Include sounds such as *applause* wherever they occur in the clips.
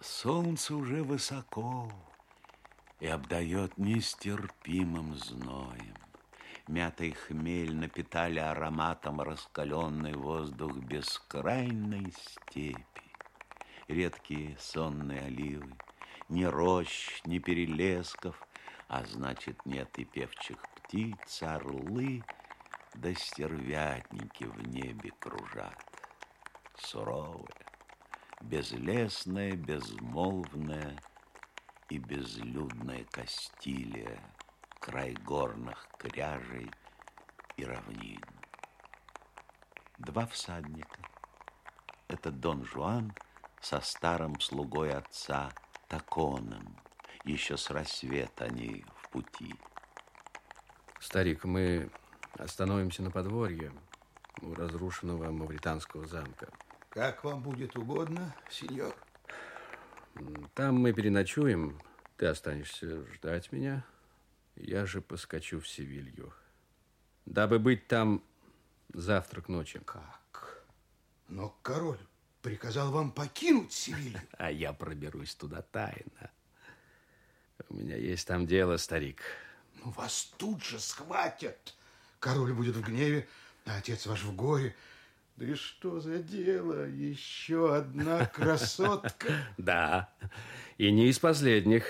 Солнце уже высоко и обдает нестерпимым зноем. Мятый хмель напитали ароматом раскаленный воздух бескрайной степи. Редкие сонные оливы, ни рощ, ни перелесков, а значит, нет и певчих птиц, орлы, да стервятники в небе кружат. Суровая, безлесная, безмолвная и безлюдная Кастилия — край горных кряжей и равнин. Два всадника. Это Дон Жуан со старым слугой отца Таконом. Еще с рассвета они в пути. Старик, мы остановимся на подворье у разрушенного мавританского замка. Как вам будет угодно, сеньор? Там мы переночуем. Ты останешься ждать меня. Я же поскочу в Севилью, дабы быть там завтра к ночи. Как? Но король приказал вам покинуть Севилью. *laughs* А я проберусь туда тайно. У меня есть там дело, старик. Ну, вас тут же схватят. Король будет в гневе, а отец ваш в горе. Да и что за дело? Еще одна *laughs* красотка. Да, и не из последних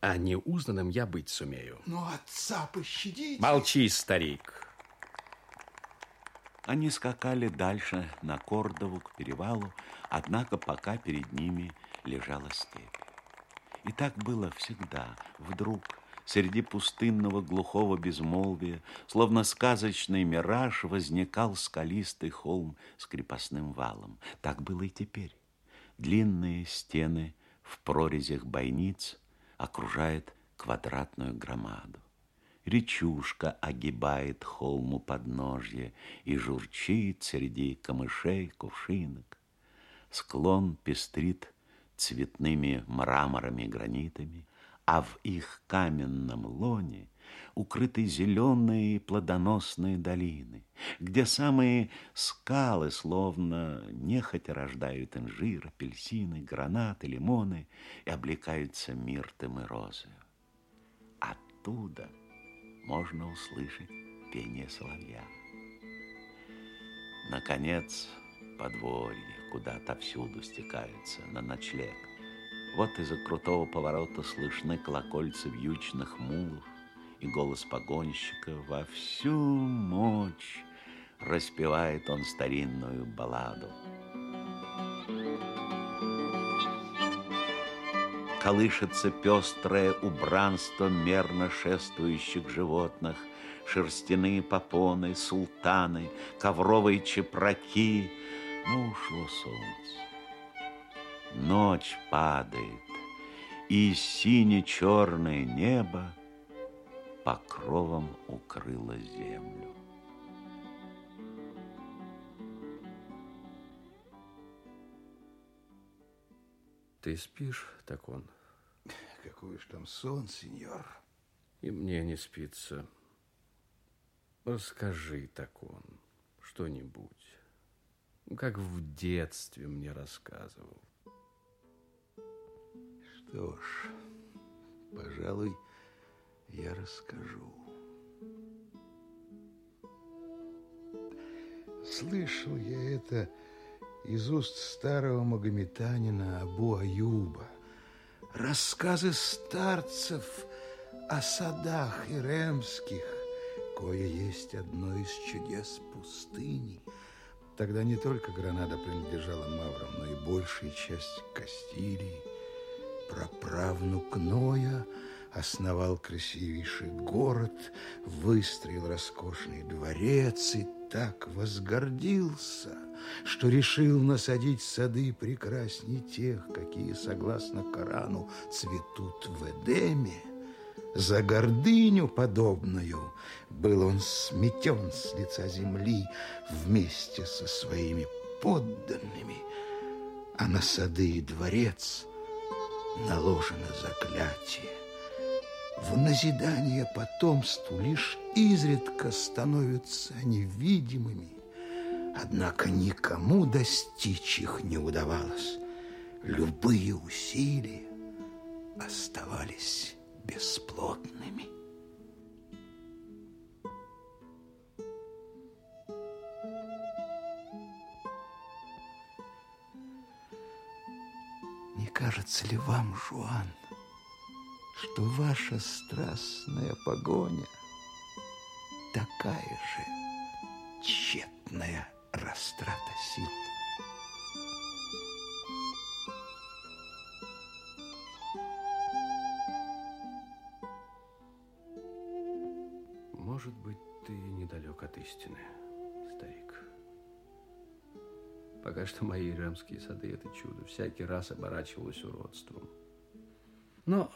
а неузнанным я быть сумею. Но отца пощадите. Молчи, старик. Они скакали дальше на Кордову к перевалу, однако пока перед ними лежала степь. И так было всегда. Вдруг среди пустынного глухого безмолвия, словно сказочный мираж, возникал скалистый холм с крепостным валом. Так было и теперь. Длинные стены в прорезях бойниц окружает квадратную громаду. Речушка огибает холму подножье и журчит среди камышей, кувшинок. Склон пестрит цветными мраморами, гранитами, а в их каменном лоне укрыты зеленые плодоносные долины, где самые скалы словно нехотя рождают инжир, апельсины, гранаты, лимоны и облекаются миртом и розою. Оттуда можно услышать пение соловья. Наконец, подворье, куда отовсюду стекаются на ночлег. Вот из-за крутого поворота слышны колокольцы вьючных мулов, и голос погонщика во всю мощь распевает он старинную балладу. Колышется пестрое убранство мерно шествующих животных, шерстяные попоны, султаны, ковровые чепраки. Но ушло солнце. Ночь падает, и сине-черное небо покровом укрыла землю. Ты спишь, так он? Какой уж там сон, сеньор. И мне не спится. Расскажи, так он, что-нибудь. Как в детстве мне рассказывал. Что ж, пожалуй, я расскажу. Слышал я это из уст старого магометанина Абу Аюба. Рассказы старцев о садах иремских, кое есть одно из чудес пустыни. Тогда не только Гранада принадлежала маврам, но и большая часть Кастилии. Праправнук Ноя – основал красивейший город, выстроил роскошный дворец и так возгордился, что решил насадить сады прекрасней тех, какие, согласно Корану, цветут в Эдеме. За гордыню подобную был он сметен с лица земли вместе со своими подданными, а на сады и дворец наложено заклятие. В назидание потомству лишь изредка становятся невидимыми, однако никому достичь их не удавалось. любые усилия оставались бесплодными. Кажется ли вам, Жуан, что ваша страстная погоня такая же тщетная растрата сил? Может быть, ты недалек от истины, Пока что мои рамские сады – это чудо. Всякий раз оборачивалось уродством. Но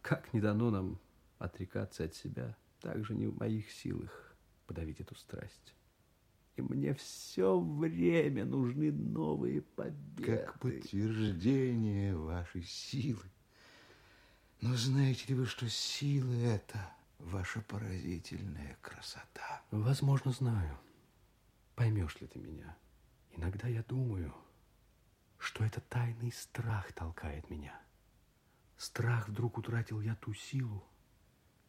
как не дано нам отрекаться от себя, так же не в моих силах подавить эту страсть. И мне все время нужны новые победы. Как подтверждение вашей силы. Но знаете ли вы, что сила это ваша поразительная красота? Возможно, знаю. Поймешь ли ты меня? Иногда я думаю, что это тайный страх толкает меня. Страх вдруг утратил я ту силу,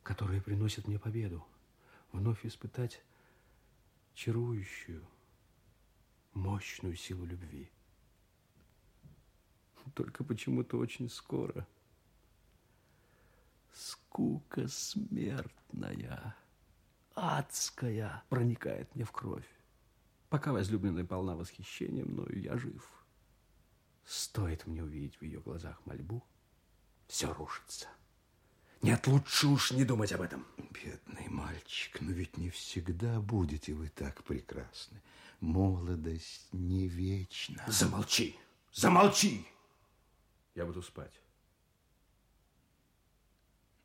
которая приносит мне победу. Вновь испытать чарующую, мощную силу любви. Только почему-то очень скоро. Скука смертная, адская, проникает мне в кровь. Пока возлюбленная полна восхищения мною, я жив. Стоит мне увидеть в ее глазах мольбу, все рушится. Нет, лучше уж не думать об этом. Бедный мальчик, но ведь не всегда будете вы так прекрасны. Молодость не вечна. Замолчи, замолчи. Я буду спать.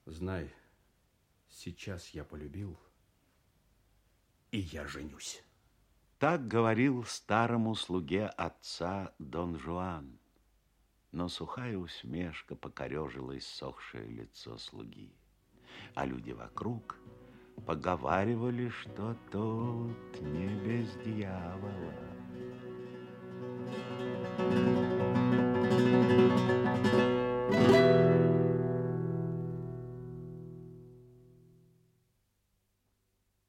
Знай, сейчас я полюбил, и я женюсь. Так говорил старому слуге отца Дон Жуан. Но сухая усмешка покорежила иссохшее лицо слуги. А люди вокруг поговаривали, что тут не без дьявола. Thank you.